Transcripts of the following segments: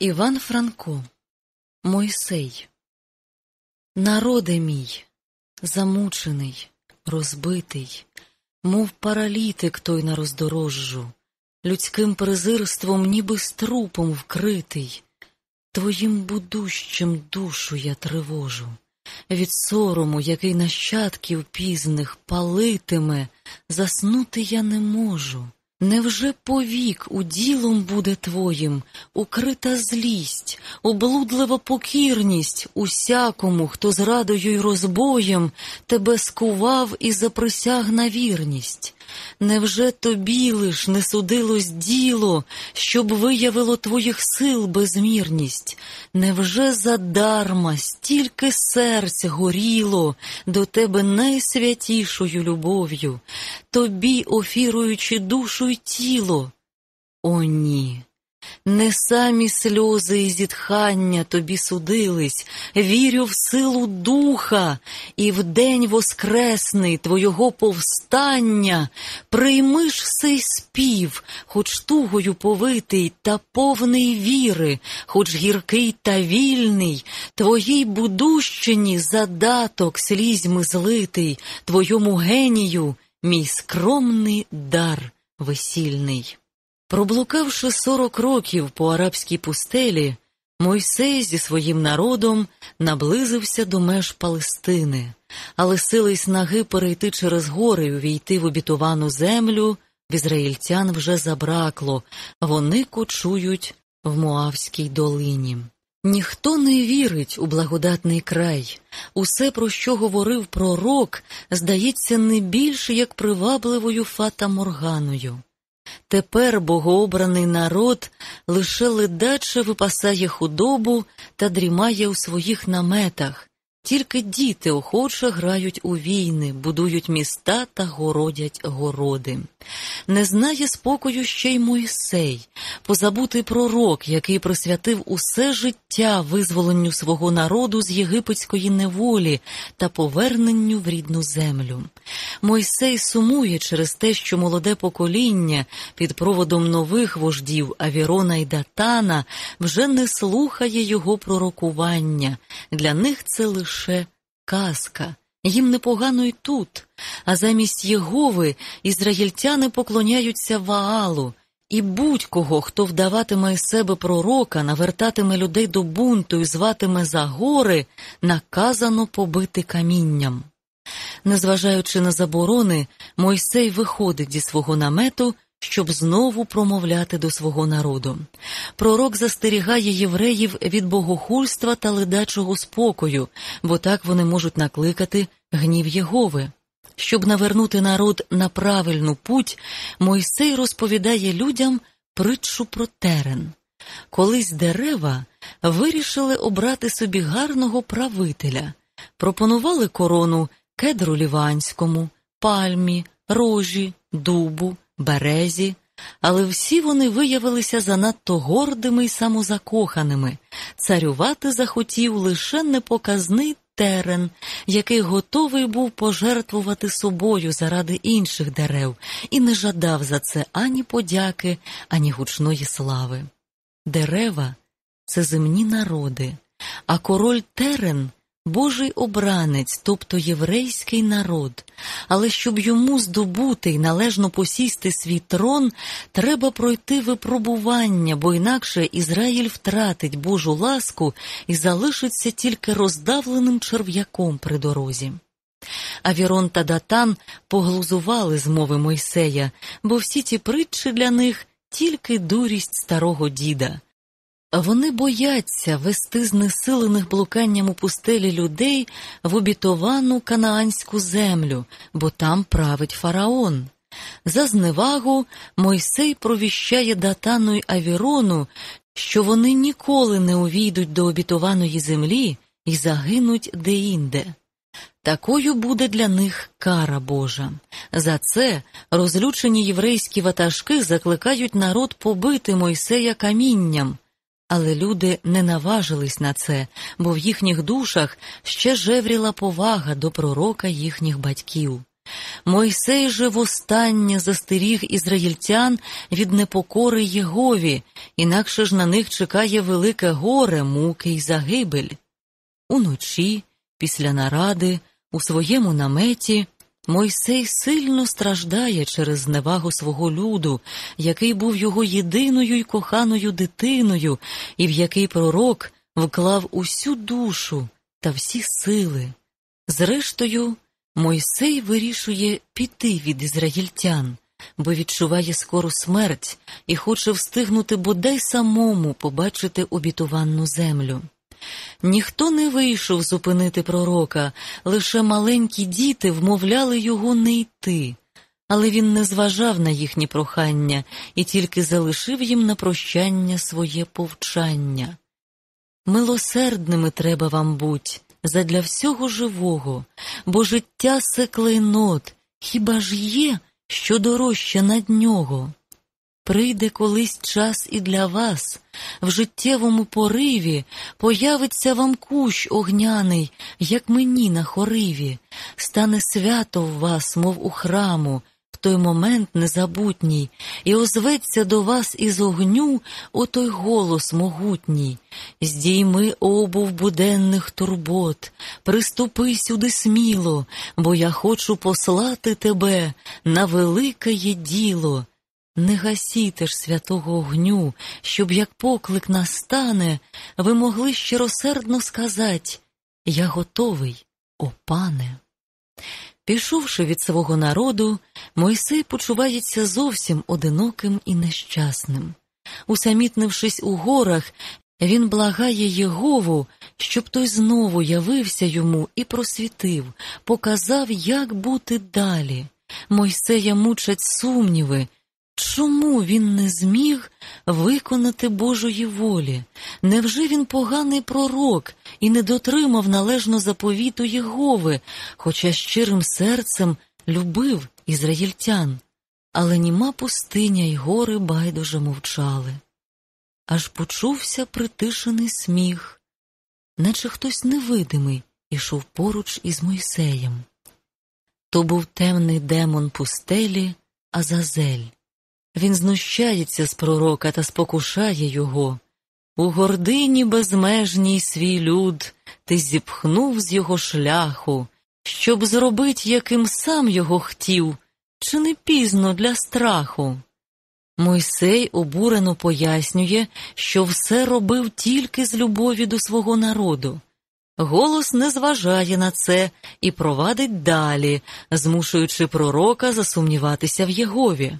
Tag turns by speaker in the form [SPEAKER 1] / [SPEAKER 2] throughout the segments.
[SPEAKER 1] Іван Франко, Мойсей, народе мій, замучений, розбитий, мов паралітик той на роздорожжу, людським презирством, ніби струпом вкритий, твоїм будущим душу я тривожу, від сорому, який нащадків пізних палитиме, заснути я не можу. Невже повік уділом буде твоїм укрита злість, облудлива покірність усякому, хто зрадою й розбоєм тебе скував і заприсяг на вірність? Невже тобі лиш не судилось діло, щоб виявило твоїх сил безмірність? Невже задарма стільки серць горіло до тебе найсвятішою любов'ю, тобі офіруючи душу й тіло? О, ні! Не самі сльози і зітхання тобі судились, вірю в силу духа, і в день воскресний твого повстання. Прийми ж сей спів, хоч тугою повитий та повний віри, хоч гіркий та вільний, твоїй будущині задаток слізьми злитий, твоєму генію, мій скромний дар весільний. Проблукавши сорок років по арабській пустелі, Мойсей зі своїм народом наблизився до меж Палестини, але сили й снаги перейти через гори і увійти в обітовану землю в ізраїльтян вже забракло, вони кочують в Моавській долині. Ніхто не вірить у благодатний край. Усе, про що говорив пророк, здається не більше як привабливою фата Морганою. Тепер богообраний народ лише ледаче випасає худобу та дрімає у своїх наметах, тільки діти охоче грають у війни, будують міста та городять городи. Не знає спокою ще й Мойсей, позабутий пророк, який присвятив усе життя визволенню свого народу з єгипетської неволі та поверненню в рідну землю. Мойсей сумує через те, що молоде покоління під проводом нових вождів Авірона й Датана вже не слухає його пророкування. Для них це лише казка. Їм непогано й тут, а замість Єгови ізраїльтяни поклоняються Ваалу, і будь-кого, хто вдаватиме із себе пророка, навертатиме людей до бунту і зватиме за гори, наказано побити камінням. Незважаючи на заборони, Мойсей виходить зі свого намету, щоб знову промовляти до свого народу. Пророк застерігає євреїв від богохульства та ледачого спокою, бо так вони можуть накликати гнів Єгови. Щоб навернути народ на правильну путь, Мойсей розповідає людям притчу про терен. Колись дерева вирішили обрати собі гарного правителя, пропонували корону кедру ліванському, пальмі, рожі, дубу, березі, але всі вони виявилися занадто гордими й самозакоханими. Царювати захотів лише непоказний терен, який готовий був пожертвувати собою заради інших дерев, і не жадав за це ані подяки, ані гучної слави. Дерева це земні народи, а король терен Божий обранець, тобто єврейський народ, але щоб йому здобути й належно посісти свій трон, треба пройти випробування, бо інакше Ізраїль втратить Божу ласку і залишиться тільки роздавленим черв'яком при дорозі. Авірон та Датан поглузували з мови Мойсея, бо всі ті притчі для них тільки дурість старого діда. Вони бояться вести знесилених блуканням у пустелі людей в обітовану канаанську землю, бо там править фараон. За зневагу Мойсей провіщає Датану й Авірону, що вони ніколи не увійдуть до обітованої землі і загинуть деінде. Такою буде для них кара Божа. За це розлючені єврейські ватажки закликають народ побити Мойсея камінням. Але люди не наважились на це, бо в їхніх душах ще жевріла повага до пророка їхніх батьків. Мойсей же востаннє застеріг ізраїльтян від непокори Єгові, інакше ж на них чекає велике горе, муки й загибель. Уночі, після наради, у своєму наметі, Мойсей сильно страждає через зневагу свого люду, який був його єдиною й коханою дитиною, і в який пророк вклав усю душу та всі сили. Зрештою, Мойсей вирішує піти від ізраїльтян, бо відчуває скору смерть і хоче встигнути бодай самому побачити обітованну землю. Ніхто не вийшов зупинити пророка, лише маленькі діти вмовляли його не йти, але він не зважав на їхні прохання і тільки залишив їм на прощання своє повчання. Милосердними треба вам буть задля всього живого, бо життя це клейнот, хіба ж є, що дорожче над нього? Прийде колись час і для вас, в життєвому пориві появиться вам кущ огняний, як мені на хориві, стане свято в вас, мов у храму, в той момент незабутній, і озветься до вас із огню отой голос могутній. Здійми обув буденних турбот, приступи сюди сміло, бо я хочу послати тебе на велике діло. Не гасіте ж святого огню, щоб як поклик настане, ви могли щиросердно сказать Я готовий, о пане. Пішовши від свого народу, Мойсей почувається зовсім одиноким і нещасним. Усамітнившись у горах, він благає Єгову, щоб той знову явився йому і просвітив, показав, як бути далі. Мойсея мучать сумніви. Чому він не зміг виконати Божої волі? Невже він поганий пророк і не дотримав належно заповіту Єгови, хоча щирим серцем любив ізраїльтян? Але німа пустиня й гори байдуже мовчали. Аж почувся притишений сміх, наче хтось невидимий ішов поруч із Мойсеєм. То був темний демон пустелі Азазель. Він знущається з пророка та спокушає його. У гордині безмежній свій люд ти зіпхнув з його шляху, щоб зробить, яким сам його хотів, чи не пізно для страху. Мойсей обурено пояснює, що все робив тільки з любові до свого народу. Голос не зважає на це і провадить далі, змушуючи пророка засумніватися в Єгові.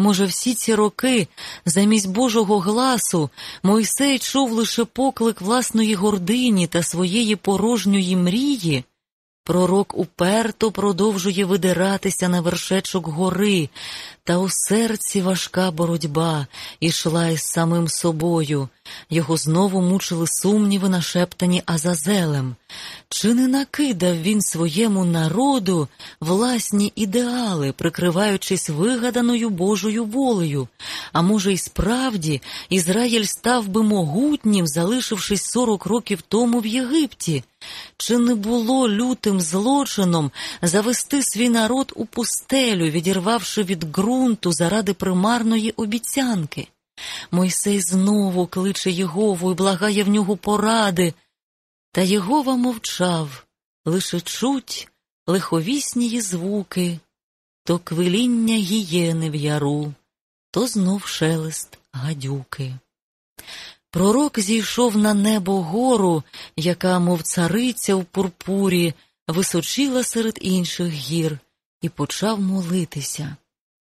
[SPEAKER 1] Може, всі ці роки, замість Божого гласу, Мойсей чув лише поклик власної гордині та своєї порожньої мрії. Пророк уперто продовжує видиратися на вершечок гори, та у серці важка боротьба ішла із самим собою. Його знову мучили сумніви, нашептані Азазелем. Чи не накидав він своєму народу власні ідеали, прикриваючись вигаданою Божою волею? А може, й справді Ізраїль став би могутнім, залишившись сорок років тому в Єгипті? Чи не було лютим злочином завести свій народ у пустелю, відірвавши від ґрунту заради примарної обіцянки? Мойсей знову кличе Єгову і благає в нього поради. Та Єгова мовчав, лише чуть лиховісні звуки, то квиління гієни в яру, то знов шелест гадюки. Пророк зійшов на небо гору, яка, мов цариця в пурпурі, височила серед інших гір, і почав молитися.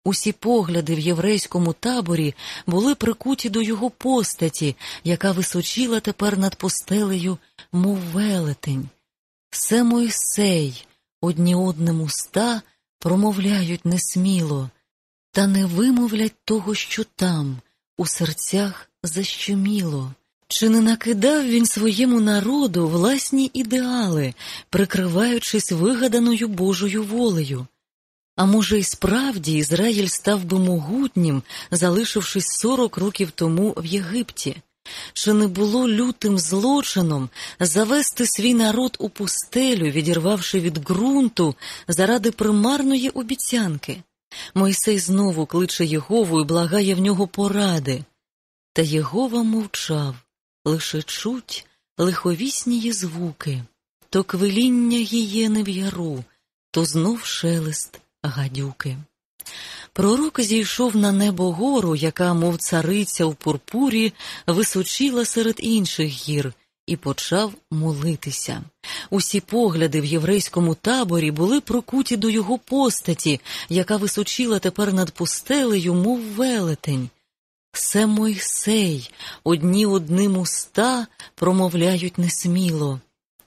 [SPEAKER 1] Усі погляди в єврейському таборі були прикуті до його постаті, яка височила тепер над постелею, мов велетень. Все Мойсей, одні одним уста промовляють несміло, та не вимовлять того, що там, у серцях защеміло. Чи не накидав він своєму народу власні ідеали, прикриваючись вигаданою Божою волею? А може, й справді Ізраїль став би могутнім, залишившись сорок років тому в Єгипті? чи не було лютим злочином завести свій народ у пустелю, відірвавши від ґрунту заради примарної обіцянки? Мойсей знову кличе Єгову і благає в нього поради. Та Єгова мовчав, лише чуть лиховіснії звуки, то квиління гієни в яру, то знов шелест гадюки. Пророк зійшов на небо гору, яка, мов цариця в пурпурі, височила серед інших гір, і почав молитися. Усі погляди в єврейському таборі були прокуті до його постаті, яка височила тепер над пустелею, мов велетень. Се Мойсей, одні одним уста промовляють несміло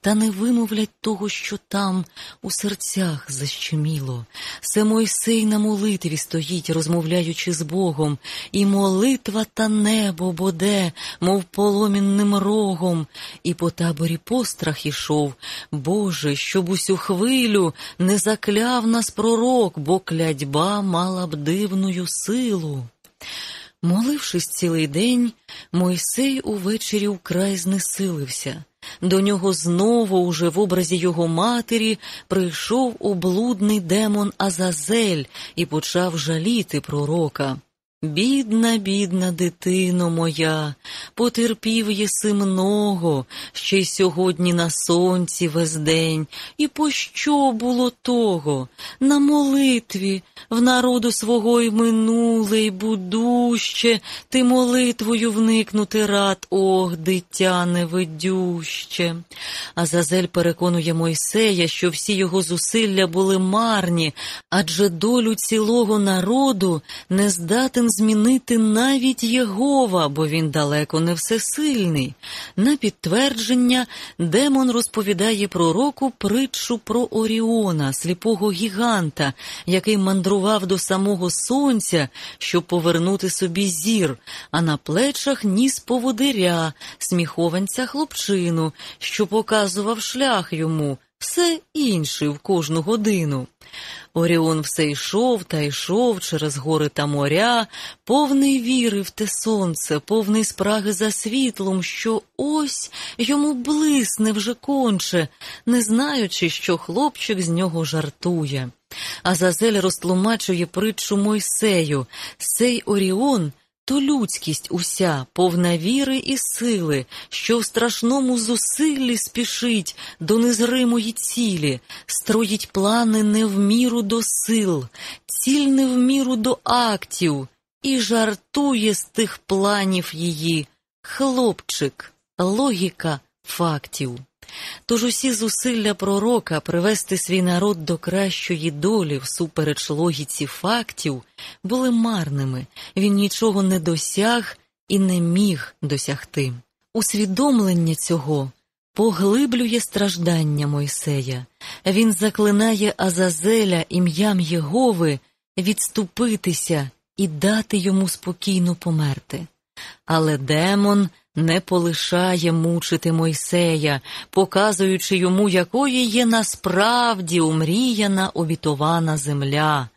[SPEAKER 1] та не вимовлять того, що там у серцях защеміло. Се Мойсей на молитві стоїть, розмовляючи з Богом, і молитва та небо боде, мов поломінним рогом, і по таборі пострах ішов. Боже, щоб усю хвилю не закляв нас пророк, бо клядьба мала б дивною силу. Молившись цілий день, Мойсей увечері вкрай знесилився. До нього знову, уже в образі його матері, прийшов облудний демон Азазель і почав жаліти пророка. Бідна, бідна дитино моя, потерпів єси много, ще й сьогодні на сонці весь день, і пощо було того? На молитві, в народу свого й минуле, й будуще, ти молитвою вникнути рад, ох, дитя невидюще. Азазель переконує Мойсея, що всі його зусилля були марні, адже долю цілого народу не здатен змінити навіть Єгова, бо він далеко не всесильний. На підтвердження демон розповідає пророку притчу про Оріона, сліпого гіганта, який мандрував до самого сонця, щоб повернути собі зір, а на плечах ніс поводиря, сміхованця хлопчину, що показував шлях йому, все інше в кожну годину. Оріон все йшов та йшов через гори та моря, повний віри в те сонце, повний спраги за світлом, що ось йому блисне вже конче, не знаючи, що хлопчик з нього жартує. Азазель розтлумачує притчу Мойсею, сей Оріон то людськість уся, повна віри і сили, що в страшному зусиллі спішить до незримої цілі, строїть плани не в міру до сил, ціль не в міру до актів, і жартує з тих планів її. Хлопчик, логіка фактів. Тож усі зусилля пророка привести свій народ до кращої долі всупереч логіці фактів були марними, він нічого не досяг і не міг досягти. Усвідомлення цього поглиблює страждання Мойсея, він заклинає Азазеля ім'ям Єгови відступитися і дати йому спокійно померти. Але демон не полишає мучити Мойсея, показуючи йому, якою є насправді умріяна обітована земля.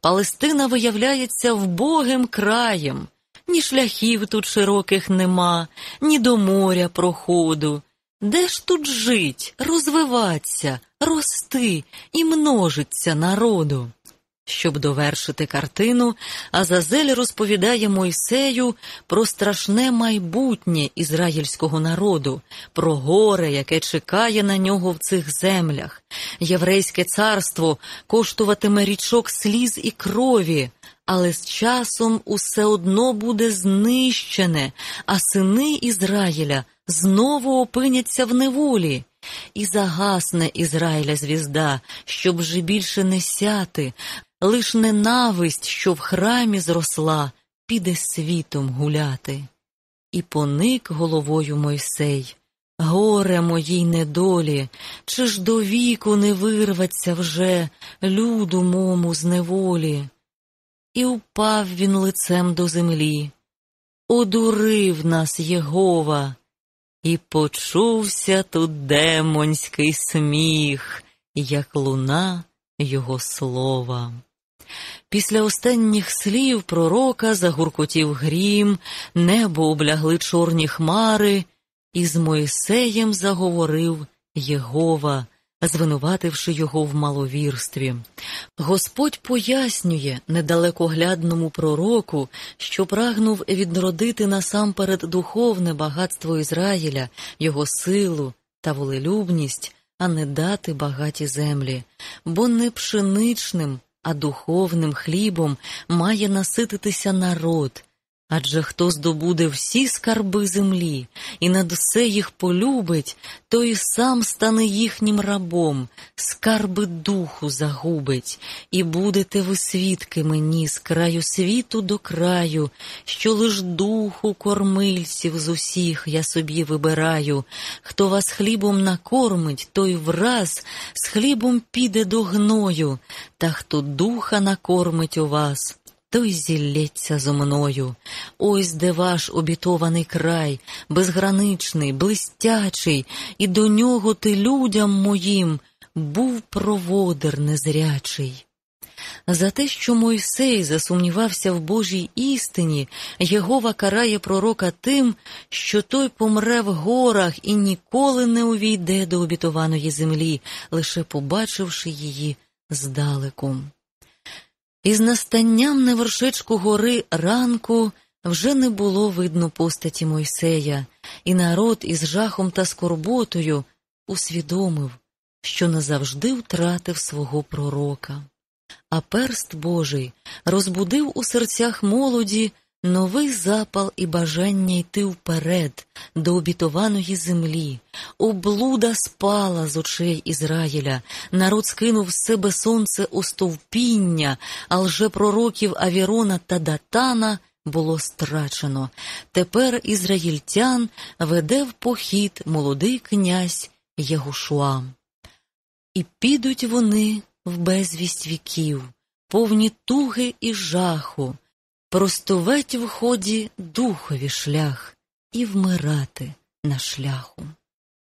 [SPEAKER 1] Палестина виявляється вбогим краєм, ні шляхів тут широких нема, ні до моря проходу. Де ж тут жить, розвиваться, рости і множиться народу? Щоб довершити картину, Азазель розповідає Мойсею про страшне майбутнє ізраїльського народу, про горе, яке чекає на нього в цих землях. Єврейське царство коштуватиме річок сліз і крові, але з часом усе одно буде знищене, а сини Ізраїля знову опиняться в неволі. І загасне Ізраїля звізда, щоб вже більше не сяти, лиш ненависть, що в храмі зросла, піде світом гуляти. І поник головою Мойсей. Горе моїй недолі, чи ж до віку не вирветься вже люду мому з неволі? І впав він лицем до землі. Одурив нас Єгова, і почувся тут демонський сміх, як луна його слова. Після останніх слів пророка загуркотів грім, небо облягли чорні хмари, і з Моїсеєм заговорив Єгова, звинувативши його в маловірстві. Господь пояснює недалекоглядному пророку, що прагнув відродити насамперед духовне багатство Ізраїля, його силу та волелюбність, а не дати багаті землі, бо не пшеничним, а духовним хлібом має насититися народ. Адже хто здобуде всі скарби землі і над все їх полюбить, той сам стане їхнім рабом, скарби духу загубить, і будете ви свідки мені з краю світу до краю, що лиш духу кормильців з усіх я собі вибираю. Хто вас хлібом накормить, той враз з хлібом піде до гною, та хто духа накормить у вас той зілється зо мною. Ось де ваш обітований край, безграничний, блистячий, і до нього ти людям моїм був проводир незрячий. За те, що Мойсей засумнівався в Божій істині, Єгова карає пророка тим, що той помре в горах і ніколи не увійде до обітованої землі, лише побачивши її здалеку. Із настанням на вершечку гори ранку вже не було видно постаті Мойсея, і народ із жахом та скорботою усвідомив, що назавжди втратив свого пророка. А перст Божий розбудив у серцях молоді Новий запал і бажання йти вперед до обітованої землі, облуда спала з очей Ізраїля, народ скинув з себе сонце у стовпіння, а лжепророків Авірона та Датана було страчено. Тепер ізраїльтян веде в похід молодий князь Єгушуа. І підуть вони в безвість віків, повні туги і жаху простувать в ході духові шлях і вмирати на шляху.